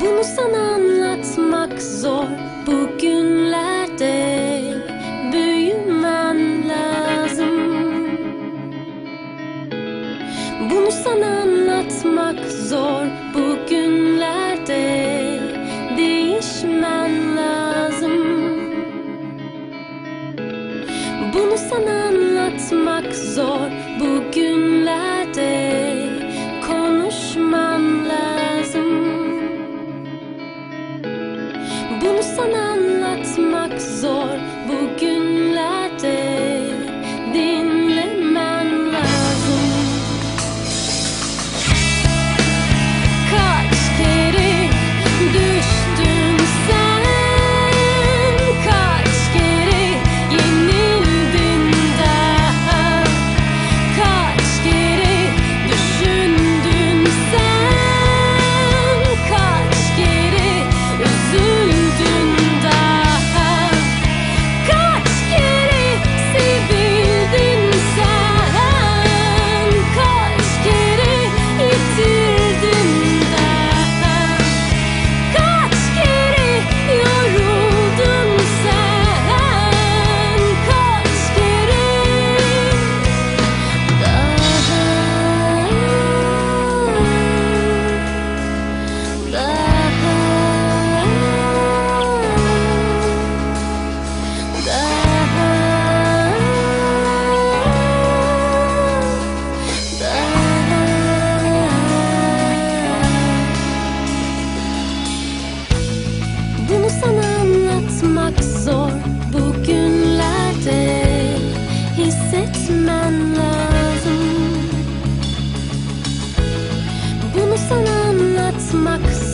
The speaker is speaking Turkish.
Bunu sana anlatmak zor bugünlerde büyümen lazım. Bunu sana anlatmak zor bugünlerde değişmen lazım. Bunu sana anlatmak zor bugün. olmak